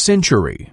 century.